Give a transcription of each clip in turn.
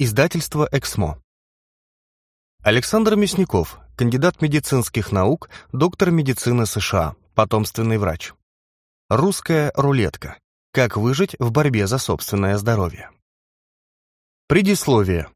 Издательство «Эксмо». Александр Мясников, кандидат медицинских наук, доктор медицины США, потомственный врач. Русская рулетка. Как выжить в борьбе за собственное здоровье. Предисловие.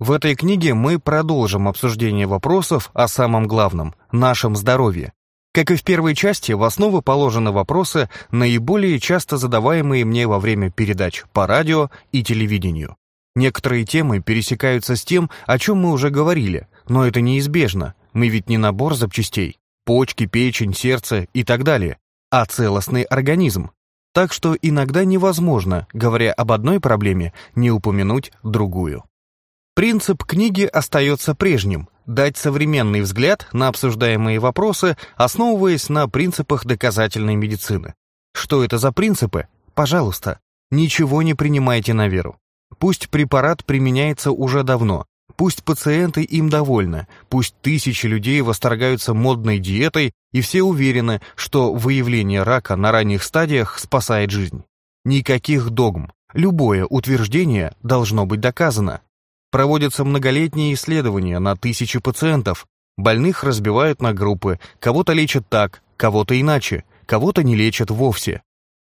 В этой книге мы продолжим обсуждение вопросов о самом главном – нашем здоровье. Как и в первой части, в основу положены вопросы, наиболее часто задаваемые мне во время передач по радио и телевидению. Некоторые темы пересекаются с тем, о чем мы уже говорили, но это неизбежно. Мы ведь не набор запчастей, почки, печень, сердце и так далее, а целостный организм. Так что иногда невозможно, говоря об одной проблеме, не упомянуть другую. Принцип книги остается прежним – дать современный взгляд на обсуждаемые вопросы, основываясь на принципах доказательной медицины. Что это за принципы? Пожалуйста, ничего не принимайте на веру. Пусть препарат применяется уже давно, пусть пациенты им довольны, пусть тысячи людей восторгаются модной диетой и все уверены, что выявление рака на ранних стадиях спасает жизнь. Никаких догм. Любое утверждение должно быть доказано. Проводятся многолетние исследования на тысячи пациентов. Больных разбивают на группы, кого-то лечат так, кого-то иначе, кого-то не лечат вовсе.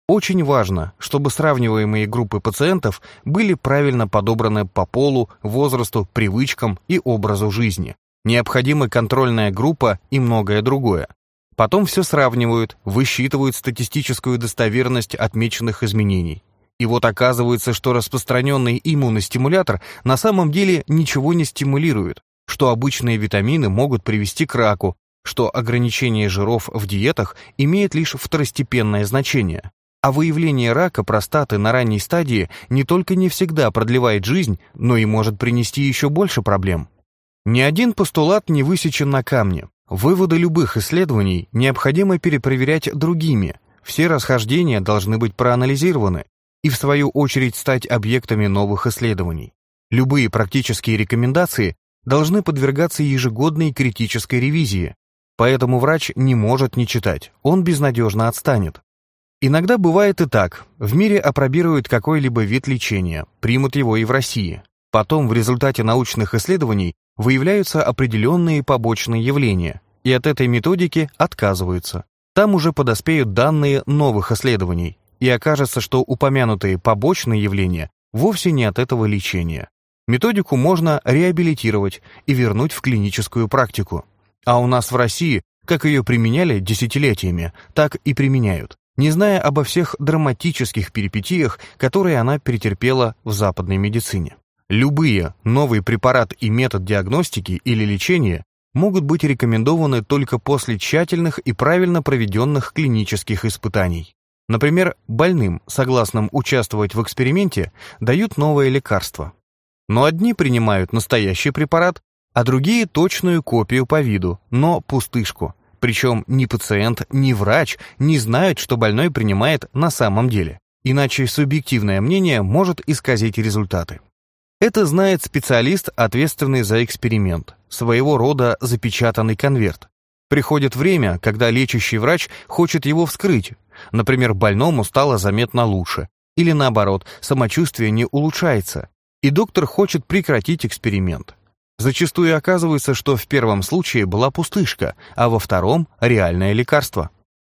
Очень важно, чтобы сравниваемые группы пациентов были правильно подобраны по полу, возрасту, привычкам и образу жизни. Необходима контрольная группа и многое другое. Потом все сравнивают, высчитывают статистическую достоверность отмеченных изменений. И вот оказывается, что распространенный иммуностимулятор на самом деле ничего не стимулирует, что обычные витамины могут привести к раку, что ограничение жиров в диетах имеет лишь второстепенное значение. А выявление рака простаты на ранней стадии не только не всегда продлевает жизнь, но и может принести еще больше проблем. Ни один постулат не высечен на камне. Выводы любых исследований необходимо перепроверять другими. Все расхождения должны быть проанализированы и, в свою очередь, стать объектами новых исследований. Любые практические рекомендации должны подвергаться ежегодной критической ревизии, поэтому врач не может не читать, он безнадежно отстанет. Иногда бывает и так. В мире опробируют какой-либо вид лечения, примут его и в России. Потом в результате научных исследований выявляются определенные побочные явления, и от этой методики отказываются. Там уже подоспеют данные новых исследований, и окажется, что упомянутые побочные явления вовсе не от этого лечения. Методику можно реабилитировать и вернуть в клиническую практику. А у нас в России, как ее применяли десятилетиями, так и применяют не зная обо всех драматических перипетиях, которые она перетерпела в западной медицине. Любые новый препарат и метод диагностики или лечения могут быть рекомендованы только после тщательных и правильно проведенных клинических испытаний. Например, больным, согласным участвовать в эксперименте, дают новое лекарство. Но одни принимают настоящий препарат, а другие точную копию по виду, но пустышку, причем ни пациент, ни врач не знают, что больной принимает на самом деле. Иначе субъективное мнение может исказить результаты. Это знает специалист, ответственный за эксперимент, своего рода запечатанный конверт. Приходит время, когда лечащий врач хочет его вскрыть. Например, больному стало заметно лучше. Или наоборот, самочувствие не улучшается. И доктор хочет прекратить эксперимент. Зачастую оказывается, что в первом случае была пустышка, а во втором – реальное лекарство.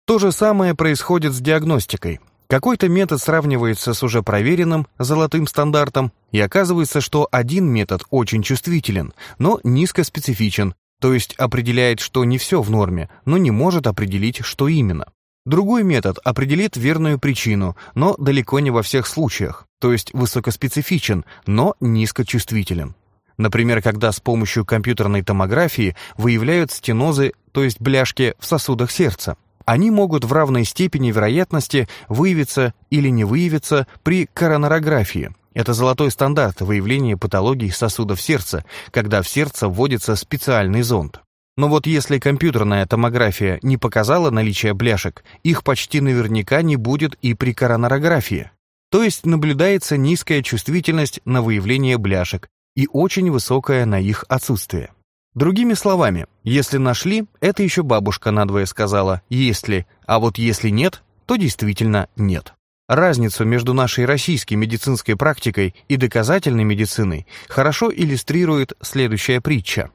То же самое происходит с диагностикой. Какой-то метод сравнивается с уже проверенным золотым стандартом, и оказывается, что один метод очень чувствителен, но низкоспецифичен, то есть определяет, что не все в норме, но не может определить, что именно. Другой метод определит верную причину, но далеко не во всех случаях, то есть высокоспецифичен, но низкочувствителен. Например, когда с помощью компьютерной томографии выявляют стенозы, то есть бляшки в сосудах сердца. Они могут в равной степени вероятности выявиться или не выявиться при коронарографии. Это золотой стандарт выявления патологий сосудов сердца, когда в сердце вводится специальный зонд. Но вот если компьютерная томография не показала наличие бляшек, их почти наверняка не будет и при коронарографии. То есть наблюдается низкая чувствительность на выявление бляшек, и очень высокое на их отсутствие. Другими словами, если нашли, это еще бабушка надвое сказала «если», а вот если нет, то действительно нет. Разницу между нашей российской медицинской практикой и доказательной медициной хорошо иллюстрирует следующая притча.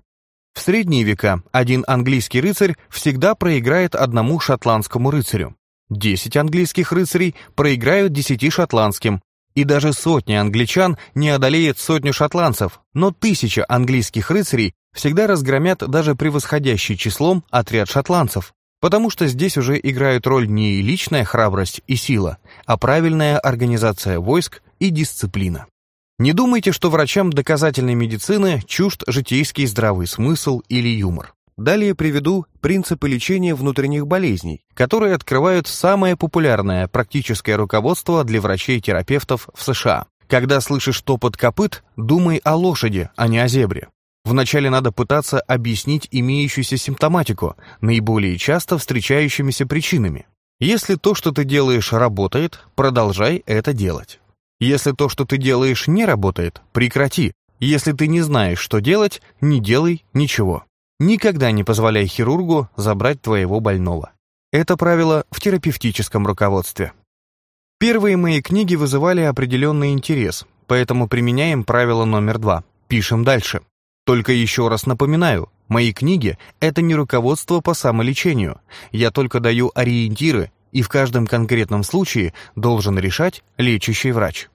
В средние века один английский рыцарь всегда проиграет одному шотландскому рыцарю. Десять английских рыцарей проиграют десяти шотландским, и даже сотня англичан не одолеет сотню шотландцев, но тысяча английских рыцарей всегда разгромят даже превосходящий числом отряд шотландцев, потому что здесь уже играют роль не личная храбрость и сила, а правильная организация войск и дисциплина. Не думайте, что врачам доказательной медицины чужд житейский здравый смысл или юмор. Далее приведу принципы лечения внутренних болезней, которые открывают самое популярное практическое руководство для врачей-терапевтов в США. Когда слышишь топот копыт, думай о лошади, а не о зебре. Вначале надо пытаться объяснить имеющуюся симптоматику, наиболее часто встречающимися причинами. Если то, что ты делаешь, работает, продолжай это делать. Если то, что ты делаешь, не работает, прекрати. Если ты не знаешь, что делать, не делай ничего. Никогда не позволяй хирургу забрать твоего больного. Это правило в терапевтическом руководстве. Первые мои книги вызывали определенный интерес, поэтому применяем правило номер два. Пишем дальше. Только еще раз напоминаю, мои книги — это не руководство по самолечению. Я только даю ориентиры, и в каждом конкретном случае должен решать лечащий врач.